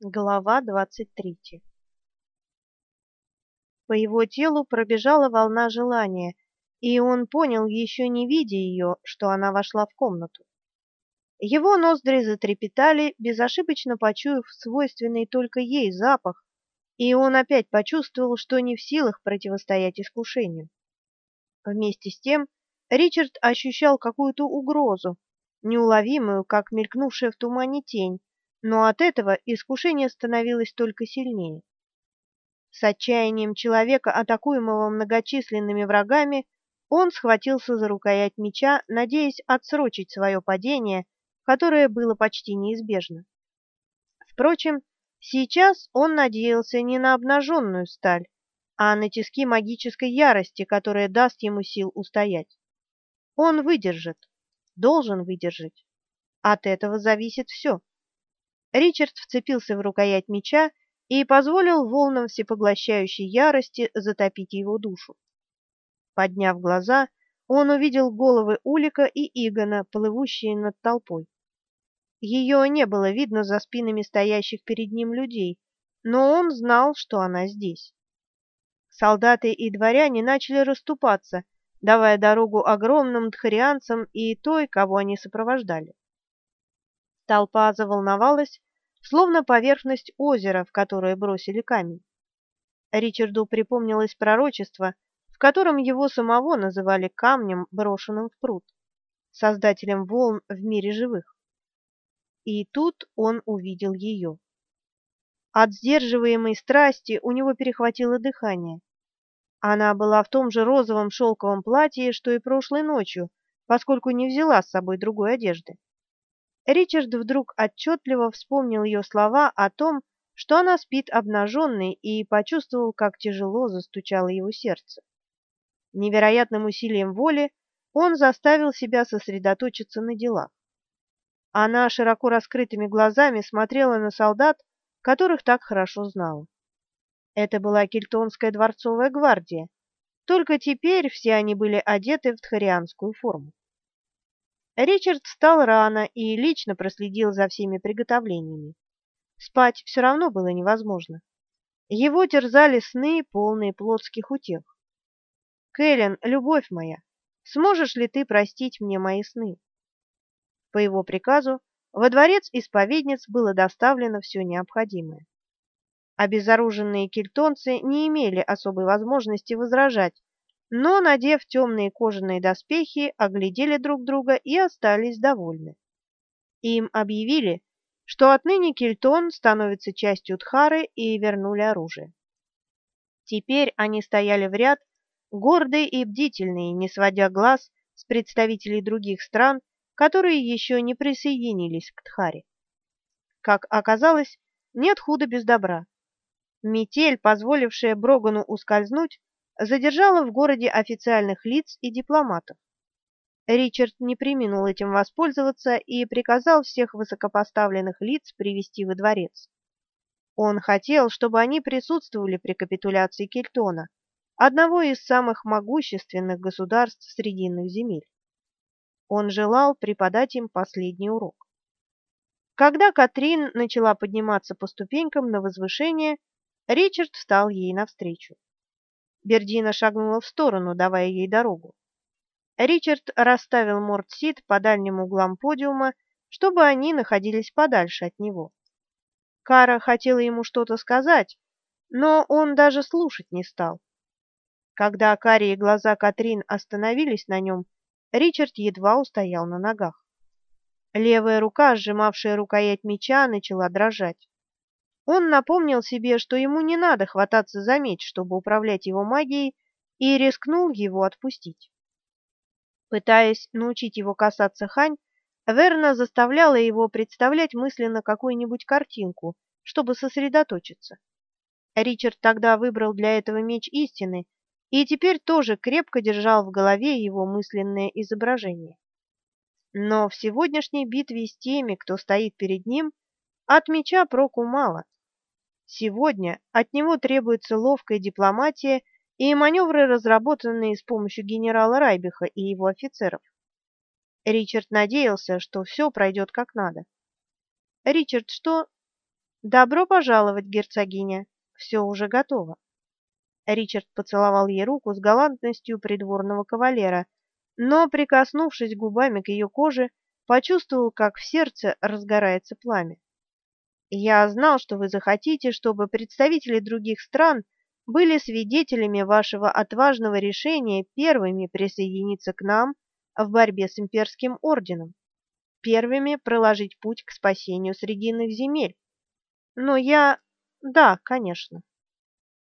Глава двадцать третья. По его телу пробежала волна желания, и он понял, еще не видя ее, что она вошла в комнату. Его ноздри затрепетали, безошибочно почуяв свойственный только ей запах, и он опять почувствовал, что не в силах противостоять искушению. Вместе с тем Ричард ощущал какую-то угрозу, неуловимую, как мелькнувшая в тумане тень, но от этого искушение становилось только сильнее. С отчаянием человека, атакуемого многочисленными врагами, он схватился за рукоять меча, надеясь отсрочить свое падение, которое было почти неизбежно. Впрочем, сейчас он надеялся не на обнаженную сталь, а на тиски магической ярости, которая даст ему сил устоять. Он выдержит, должен выдержать. От этого зависит все. Ричард вцепился в рукоять меча и позволил волнам всепоглощающей ярости затопить его душу. Подняв глаза, он увидел головы Улика и Игона, плывущие над толпой. Ее не было видно за спинами стоящих перед ним людей, но он знал, что она здесь. Солдаты и дворяне начали расступаться, давая дорогу огромным тхарианцам и той, кого они сопровождали. Толпа заволновалась, словно поверхность озера, в которое бросили камень. Ричарду припомнилось пророчество, в котором его самого называли камнем, брошенным в пруд, создателем волн в мире живых. И тут он увидел ее. От сдерживаемой страсти у него перехватило дыхание. Она была в том же розовом шелковом платье, что и прошлой ночью, поскольку не взяла с собой другой одежды. Ричард вдруг отчетливо вспомнил ее слова о том, что она спит обнаженной, и почувствовал, как тяжело застучало его сердце. Невероятным усилием воли он заставил себя сосредоточиться на делах. Она широко раскрытыми глазами смотрела на солдат, которых так хорошо знала. Это была кельтонская дворцовая гвардия, только теперь все они были одеты в тхарианскую форму. Ричард встал рано и лично проследил за всеми приготовлениями. Спать все равно было невозможно. Его терзали сны, полные плотских утех. «Кэлен, любовь моя, сможешь ли ты простить мне мои сны?» По его приказу во дворец исповедниц было доставлено все необходимое. Обезоруженные кельтонцы не имели особой возможности возражать, но, надев темные кожаные доспехи, оглядели друг друга и остались довольны. Им объявили, что отныне Кельтон становится частью Тхары и вернули оружие. Теперь они стояли в ряд, гордые и бдительные, не сводя глаз с представителей других стран, которые еще не присоединились к Тхаре. Как оказалось, нет худа без добра. Метель, позволившая Брогану ускользнуть, задержала в городе официальных лиц и дипломатов. Ричард не преминул этим воспользоваться и приказал всех высокопоставленных лиц привести во дворец. Он хотел, чтобы они присутствовали при капитуляции Кельтона, одного из самых могущественных государств Срединных земель. Он желал преподать им последний урок. Когда Катрин начала подниматься по ступенькам на возвышение, Ричард встал ей навстречу. Бердина шагнула в сторону, давая ей дорогу. Ричард расставил Мортсид по дальним углам подиума, чтобы они находились подальше от него. Кара хотела ему что-то сказать, но он даже слушать не стал. Когда карие глаза Катрин остановились на нем, Ричард едва устоял на ногах. Левая рука, сжимавшая рукоять меча, начала дрожать. Он напомнил себе, что ему не надо хвататься за меч, чтобы управлять его магией, и рискнул его отпустить. Пытаясь научить его касаться Хань, Верна заставляла его представлять мысленно какую-нибудь картинку, чтобы сосредоточиться. Ричард тогда выбрал для этого меч истины и теперь тоже крепко держал в голове его мысленное изображение. Но в сегодняшней битве с теми, кто стоит перед ним, от меча проку мало. Сегодня от него требуется ловкая дипломатия и маневры, разработанные с помощью генерала Райбиха и его офицеров. Ричард надеялся, что все пройдет как надо. Ричард, что? Добро пожаловать, герцогиня. Все уже готово. Ричард поцеловал ей руку с галантностью придворного кавалера, но, прикоснувшись губами к ее коже, почувствовал, как в сердце разгорается пламя. Я знал, что вы захотите, чтобы представители других стран были свидетелями вашего отважного решения первыми присоединиться к нам в борьбе с имперским орденом, первыми проложить путь к спасению срединных земель. Но я... Да, конечно.